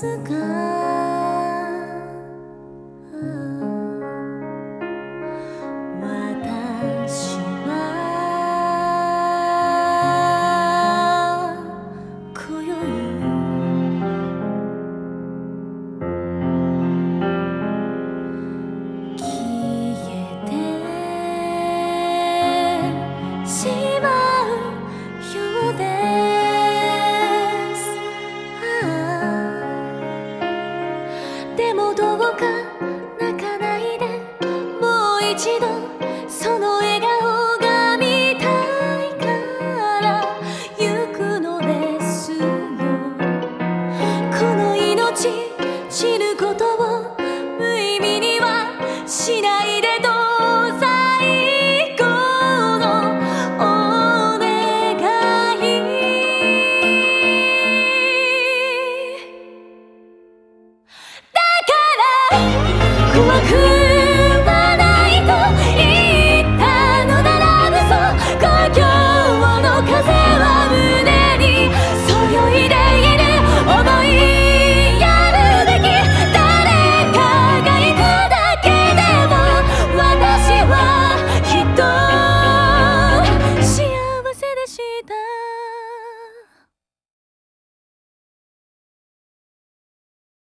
すかでもどうか泣かないでもう一度そのワクワク